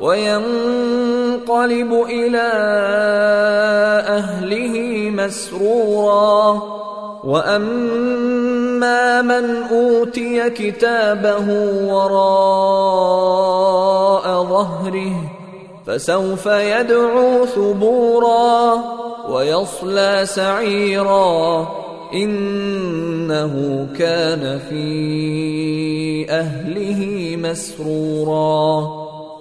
وينقلب إلى أهله مسرورا. وأما من أوتي كتابه وراء ظهره فسوف يدعو ثبورا ويصلى سعيرا. إنه كان في أهله مسرورا.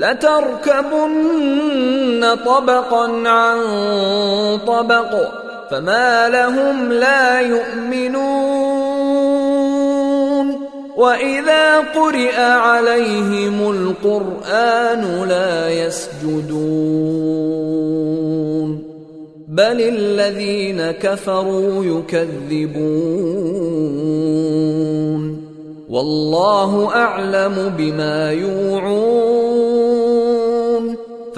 لتركبن طبقا عن طبق فما لهم لا يؤمنون. وإذا قرئ عليهم القرآن لا يسجدون. بل الذين كفروا يكذبون. والله أعلم بما يوعون.